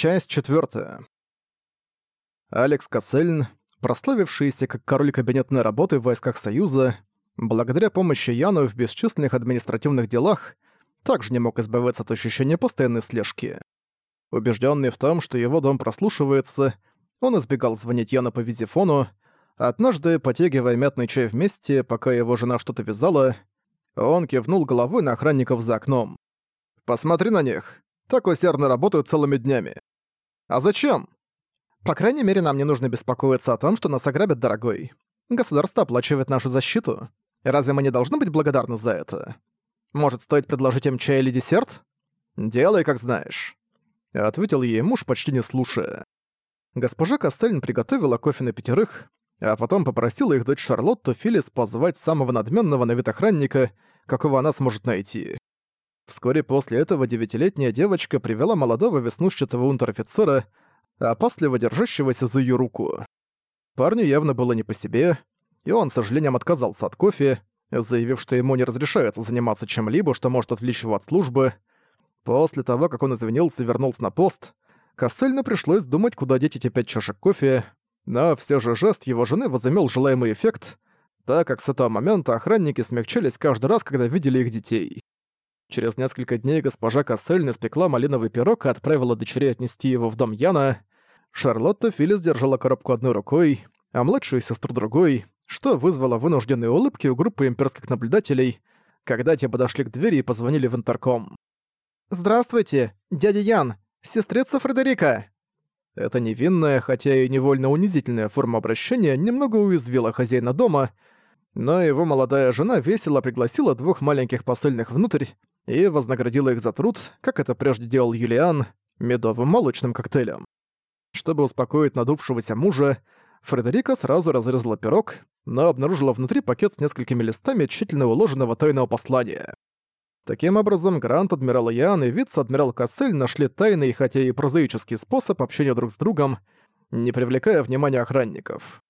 Часть четвертая. Алекс Кассельн, прославившийся как король кабинетной работы в войсках Союза, благодаря помощи Яну в бесчисленных административных делах, также не мог избавиться от ощущения постоянной слежки. Убежденный в том, что его дом прослушивается, он избегал звонить Яну по визифону, однажды, потягивая мятный чай вместе, пока его жена что-то вязала, он кивнул головой на охранников за окном. «Посмотри на них. Так усердно работают целыми днями. А зачем? По крайней мере, нам не нужно беспокоиться о том, что нас ограбят, дорогой. Государство оплачивает нашу защиту. Разве мы не должны быть благодарны за это? Может, стоит предложить им чай или десерт? Делай, как знаешь. Ответил ей муж, почти не слушая. Госпожа Кастельн приготовила кофе на пятерых, а потом попросила их дочь Шарлотту Филлис позвать самого надменного на вид охранника, какого она сможет найти. Вскоре после этого девятилетняя девочка привела молодого веснушчатого унтер-офицера, опасливо держащегося за ее руку. Парню явно было не по себе, и он с сожалением отказался от кофе, заявив, что ему не разрешается заниматься чем-либо, что может отвлечь его от службы. После того, как он извинился и вернулся на пост, Кассельну пришлось думать, куда деть эти пять чашек кофе, но все же жест его жены возымел желаемый эффект, так как с этого момента охранники смягчались каждый раз, когда видели их детей. Через несколько дней госпожа Кассельн испекла малиновый пирог и отправила дочерей отнести его в дом Яна. Шарлотта Филлис держала коробку одной рукой, а младшую сестру другой, что вызвало вынужденные улыбки у группы имперских наблюдателей, когда те подошли к двери и позвонили в интерком. «Здравствуйте, дядя Ян, сестрица Фредерика!» Эта невинная, хотя и невольно унизительная форма обращения немного уязвила хозяина дома, но его молодая жена весело пригласила двух маленьких посыльных внутрь и вознаградила их за труд, как это прежде делал Юлиан, медовым молочным коктейлем. Чтобы успокоить надувшегося мужа, Фредерика сразу разрезала пирог, но обнаружила внутри пакет с несколькими листами тщательно уложенного тайного послания. Таким образом, Грант, Адмирал Ян и вице-адмирал Кассель нашли тайный, хотя и прозаический способ общения друг с другом, не привлекая внимания охранников.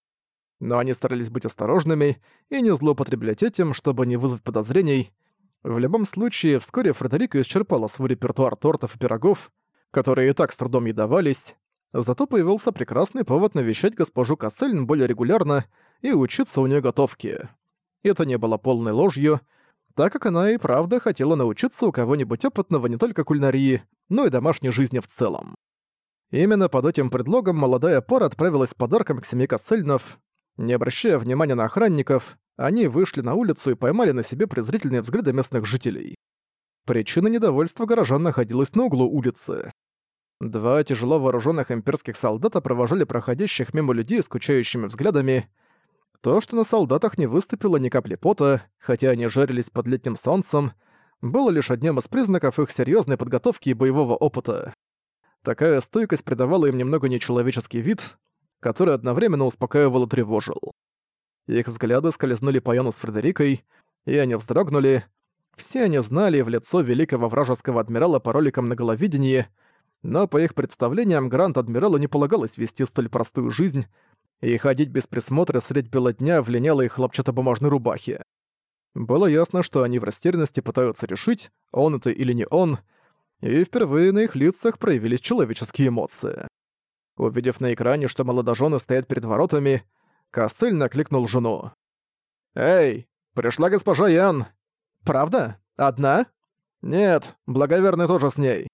Но они старались быть осторожными и не злоупотреблять этим, чтобы не вызвать подозрений, в любом случае, вскоре Фредерика исчерпала свой репертуар тортов и пирогов, которые и так с трудом ей давались, зато появился прекрасный повод навещать госпожу Кассельн более регулярно и учиться у нее готовке. Это не было полной ложью, так как она и правда хотела научиться у кого-нибудь опытного не только кулинарии, но и домашней жизни в целом. Именно под этим предлогом молодая пара отправилась с подарком к семье Кассельнов, не обращая внимания на охранников, они вышли на улицу и поймали на себе презрительные взгляды местных жителей. Причина недовольства горожан находилась на углу улицы. Два тяжело вооруженных имперских солдата провожали проходящих мимо людей скучающими взглядами. То, что на солдатах не выступило ни капли пота, хотя они жарились под летним солнцем, было лишь одним из признаков их серьезной подготовки и боевого опыта. Такая стойкость придавала им немного нечеловеческий вид, который одновременно успокаивал и тревожил. Их взгляды скользнули по Яну с Фредерикой, и они вздрогнули. Все они знали в лицо великого вражеского адмирала по роликам на головидении, но по их представлениям Гранд-адмиралу не полагалось вести столь простую жизнь и ходить без присмотра средь бела дня в линялой хлопчатобумажной рубахе. Было ясно, что они в растерянности пытаются решить, он это или не он, и впервые на их лицах проявились человеческие эмоции. Увидев на экране, что молодожены стоят перед воротами, Кассель накликнул жену. «Эй, пришла госпожа Ян!» «Правда? Одна?» «Нет, благоверный тоже с ней.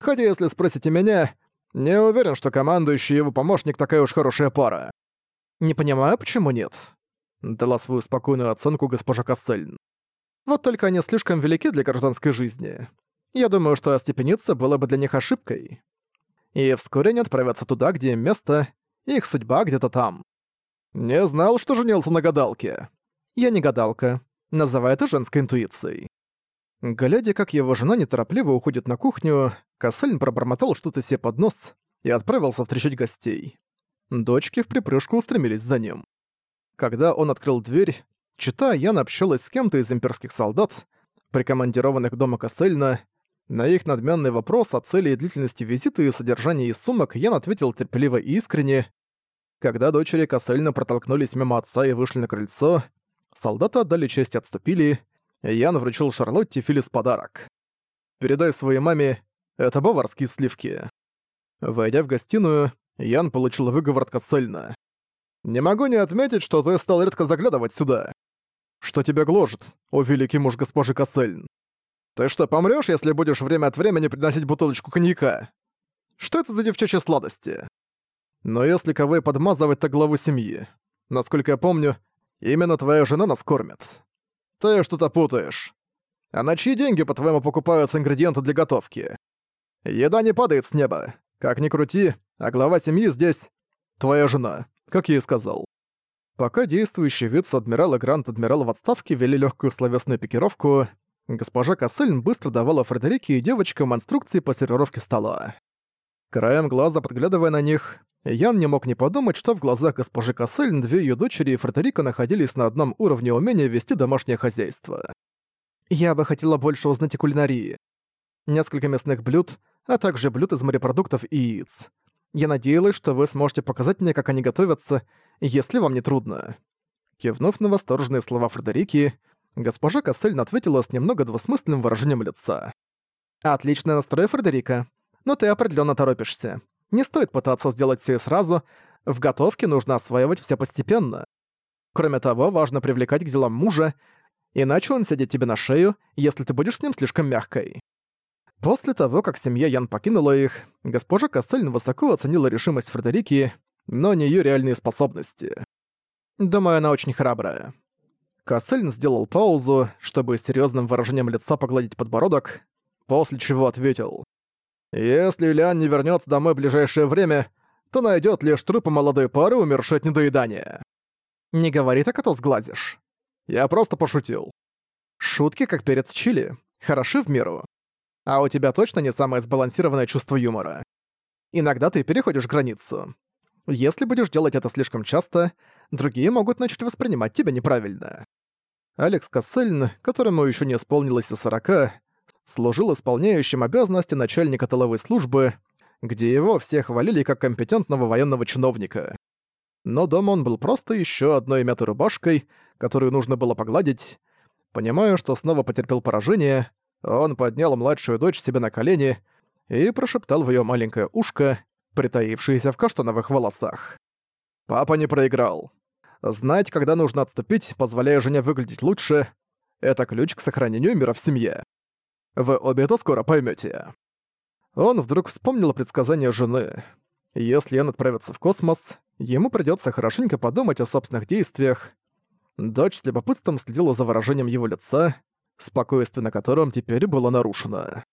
Хотя, если спросите меня, не уверен, что командующий его помощник такая уж хорошая пара». «Не понимаю, почему нет?» Дала свою спокойную оценку госпожа Кассельн. «Вот только они слишком велики для гражданской жизни. Я думаю, что остепениться было бы для них ошибкой. И вскоре они отправятся туда, где им место, их судьба где-то там. «Не знал, что женился на гадалке». «Я не гадалка. Называй это женской интуицией». Глядя, как его жена неторопливо уходит на кухню, Кассельн пробормотал что-то себе под нос и отправился встречать гостей. Дочки в припрыжку устремились за ним. Когда он открыл дверь, чита Ян общалась с кем-то из имперских солдат, прикомандированных дома Кассельна. На их надменный вопрос о цели и длительности визита и содержании сумок Ян ответил терпеливо и искренне, когда дочери Кассельна протолкнулись мимо отца и вышли на крыльцо, солдаты отдали честь и отступили, Ян вручил Шарлотте Филис подарок. «Передай своей маме, это баварские сливки». Войдя в гостиную, Ян получил выговор от Кассельна. «Не могу не отметить, что ты стал редко заглядывать сюда. Что тебя гложет, о великий муж госпожи Кассельн? Ты что, помрёшь, если будешь время от времени приносить бутылочку коньяка? Что это за девчачьи сладости? Но если кого и подмазывать, то главу семьи. Насколько я помню, именно твоя жена нас кормит. Ты что-то путаешь. А на чьи деньги, по-твоему, покупаются ингредиенты для готовки? Еда не падает с неба. Как ни крути, а глава семьи здесь — твоя жена, как я и сказал. Пока действующий вице-адмирал и грант-адмирал в отставке вели легкую словесную пикировку, госпожа Кассельн быстро давала Фредерике и девочкам инструкции по сервировке стола. Краем глаза подглядывая на них, Ян не мог не подумать, что в глазах госпожи Кассельн две ее дочери и Фредерика находились на одном уровне умения вести домашнее хозяйство. «Я бы хотела больше узнать о кулинарии. Несколько мясных блюд, а также блюд из морепродуктов и яиц. Я надеялась, что вы сможете показать мне, как они готовятся, если вам не трудно». Кивнув на восторженные слова Фредерики, госпожа Кассельн ответила с немного двусмысленным выражением лица. «Отличный настрой, Фредерика но ты определенно торопишься. Не стоит пытаться сделать все сразу, в готовке нужно осваивать все постепенно. Кроме того, важно привлекать к делам мужа, иначе он сядет тебе на шею, если ты будешь с ним слишком мягкой. После того, как семья Ян покинула их, госпожа Кассельн высоко оценила решимость Фредерики, но не ее реальные способности. Думаю, она очень храбрая. Кассельн сделал паузу, чтобы серьезным выражением лица погладить подбородок, после чего ответил. Если Ильян не вернется домой в ближайшее время, то найдет лишь трупы молодой пары, умершей от недоедания. Не говори так, а то сглазишь. Я просто пошутил. Шутки, как перец чили, хороши в меру. А у тебя точно не самое сбалансированное чувство юмора. Иногда ты переходишь границу. Если будешь делать это слишком часто, другие могут начать воспринимать тебя неправильно. Алекс Кассельн, которому еще не исполнилось и сорока, служил исполняющим обязанности начальника тыловой службы, где его все хвалили как компетентного военного чиновника. Но дома он был просто еще одной мятой рубашкой, которую нужно было погладить. Понимая, что снова потерпел поражение, он поднял младшую дочь себе на колени и прошептал в ее маленькое ушко, притаившееся в каштановых волосах. «Папа не проиграл. Знать, когда нужно отступить, позволяя жене выглядеть лучше, это ключ к сохранению мира в семье. Вы обе это скоро поймете. Он вдруг вспомнил предсказание жены. Если он отправится в космос, ему придется хорошенько подумать о собственных действиях. Дочь с любопытством следила за выражением его лица, спокойствие на котором теперь было нарушено.